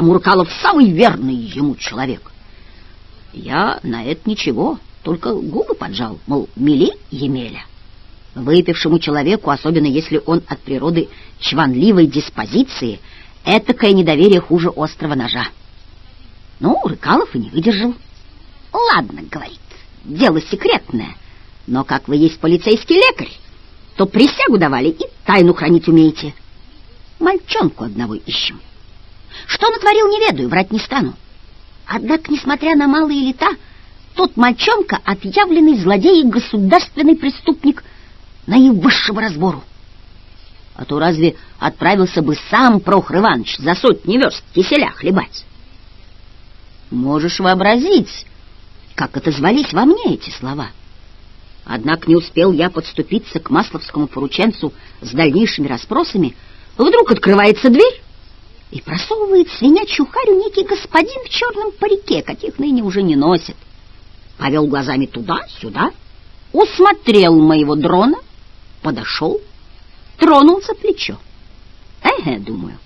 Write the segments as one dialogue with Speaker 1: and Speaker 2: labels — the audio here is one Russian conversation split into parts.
Speaker 1: а Муркалов самый верный ему человек. Я на это ничего, только губы поджал, мол, мили Емеля. Выпившему человеку, особенно если он от природы чванливой диспозиции, этакое недоверие хуже острого ножа. Ну, Рыкалов и не выдержал. «Ладно, — говорит, — дело секретное, но как вы есть полицейский лекарь, то присягу давали и тайну хранить умеете. Мальчонку одного ищем. Что натворил, не ведаю, врать не стану. Однако, несмотря на малые лета, тот мальчонка — отъявленный злодей и государственный преступник наивысшего разбору. А то разве отправился бы сам Прохор Иванович за сотни верст киселя хлебать? Можешь вообразить, как отозвались во мне эти слова. Однако не успел я подступиться к масловскому порученцу с дальнейшими расспросами, вдруг открывается дверь, и просовывает свинячью харю некий господин в черном парике, каких ныне уже не носят. Повел глазами туда-сюда, усмотрел моего дрона, подошел, тронул за плечо. Эге, думаю,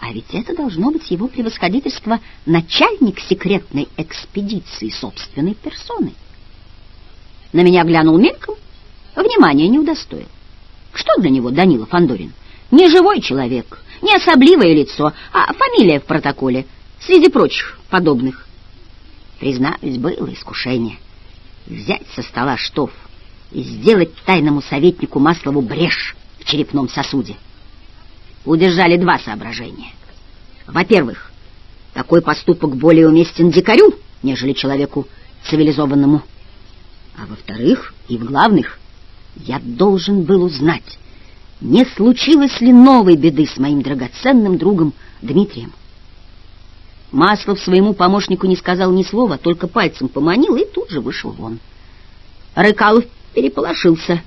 Speaker 1: а ведь это должно быть его превосходительство начальник секретной экспедиции собственной персоной. На меня глянул мельком, внимания не удостоил. Что для него Данила Фандорин? Не живой человек, не особливое лицо, а фамилия в протоколе, среди прочих подобных. Признаюсь, было искушение взять со стола штоф и сделать тайному советнику Маслову брешь в черепном сосуде. Удержали два соображения. Во-первых, такой поступок более уместен дикарю, нежели человеку цивилизованному. А во-вторых, и в главных, я должен был узнать, не случилось ли новой беды с моим драгоценным другом Дмитрием. Маслов своему помощнику не сказал ни слова, только пальцем поманил и тут же вышел вон. Рыкалов переполошился,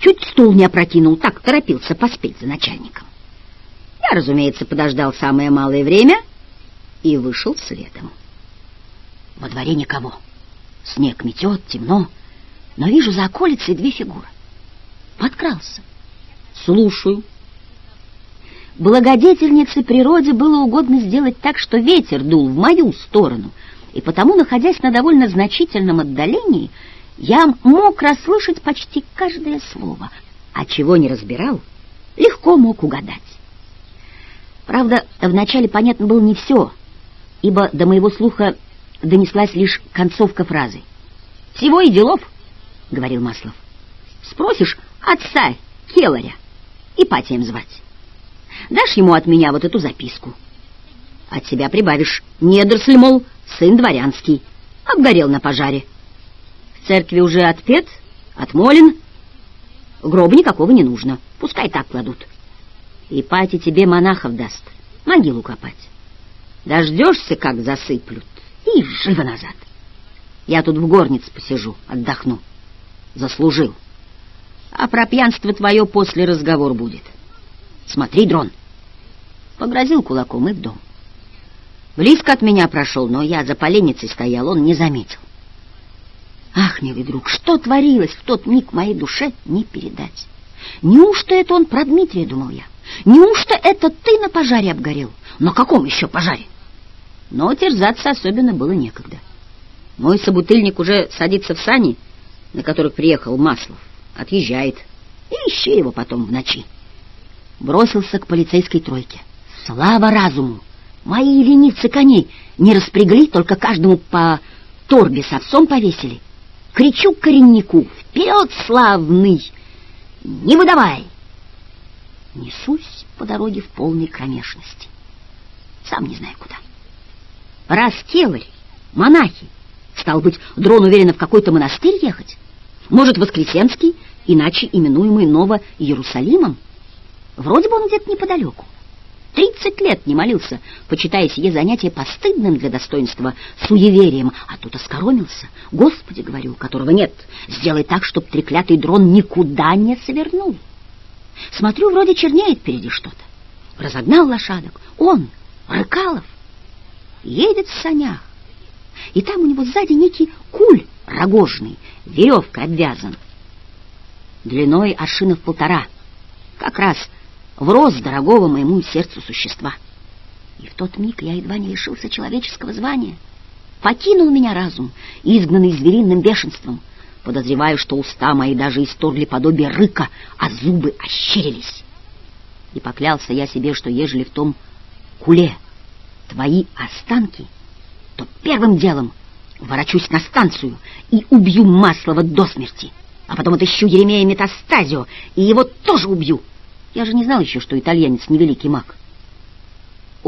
Speaker 1: чуть стул не опрокинул, так торопился поспеть за начальником. Я, разумеется, подождал самое малое время и вышел следом. Во дворе никого. Снег метет, темно, но вижу за околицей две фигуры. Подкрался. Слушаю. Благодетельнице природе было угодно сделать так, что ветер дул в мою сторону, и потому, находясь на довольно значительном отдалении, я мог расслышать почти каждое слово, а чего не разбирал, легко мог угадать. Правда, вначале понятно было не все, ибо до моего слуха донеслась лишь концовка фразы. «Всего и делов», — говорил Маслов. «Спросишь отца Келаря, Ипатием звать. Дашь ему от меня вот эту записку. От себя прибавишь. Недоросль, мол, сын дворянский, обгорел на пожаре. В церкви уже отпет, отмолен, гроба никакого не нужно, пускай так кладут. Ипатий тебе монахов даст, могилу копать. Дождешься, как засыплют, и живо назад. Я тут в горнице посижу, отдохну. Заслужил. А про пьянство твое после разговор будет. Смотри, дрон. Погрозил кулаком и в дом. Близко от меня прошел, но я за поленницей стоял, он не заметил. Ах, милый друг, что творилось в тот миг моей душе, не передать. Неужто это он про Дмитрия, думал я? Неужто это ты на пожаре обгорел? На каком еще пожаре? Но терзаться особенно было некогда. Мой собутыльник уже садится в сани, на которых приехал Маслов, отъезжает. Ищи его потом в ночи. Бросился к полицейской тройке. Слава разуму! Мои ленивцы коней не распрягли, только каждому по торбе с овцом повесили. Кричу кореннику, вперед, славный! Не выдавай! Несусь по дороге в полной кромешности. Сам не знаю куда. Раз келарь, монахи, стал быть, дрон уверенно в какой-то монастырь ехать? Может, Воскресенский, иначе именуемый Ново-Иерусалимом? Вроде бы он где-то неподалеку. Тридцать лет не молился, почитая сие занятие постыдным для достоинства суеверием, а тут оскоромился. Господи, говорю, которого нет, сделай так, чтоб треклятый дрон никуда не свернул. Смотрю, вроде чернеет впереди что-то. Разогнал лошадок. Он, Рыкалов, едет в санях. И там у него сзади некий куль рогожный, веревкой обвязан. Длиной аршинов полтора. Как раз в рост дорогого моему сердцу существа. И в тот миг я едва не лишился человеческого звания. Покинул меня разум, изгнанный звериным бешенством. Подозреваю, что уста мои даже исторгли подобие рыка, а зубы ощерились. И поклялся я себе, что ежели в том куле твои останки, то первым делом ворочусь на станцию и убью Маслова до смерти, а потом отыщу Еремея Метастазио и его тоже убью. Я же не знал еще, что итальянец невеликий маг.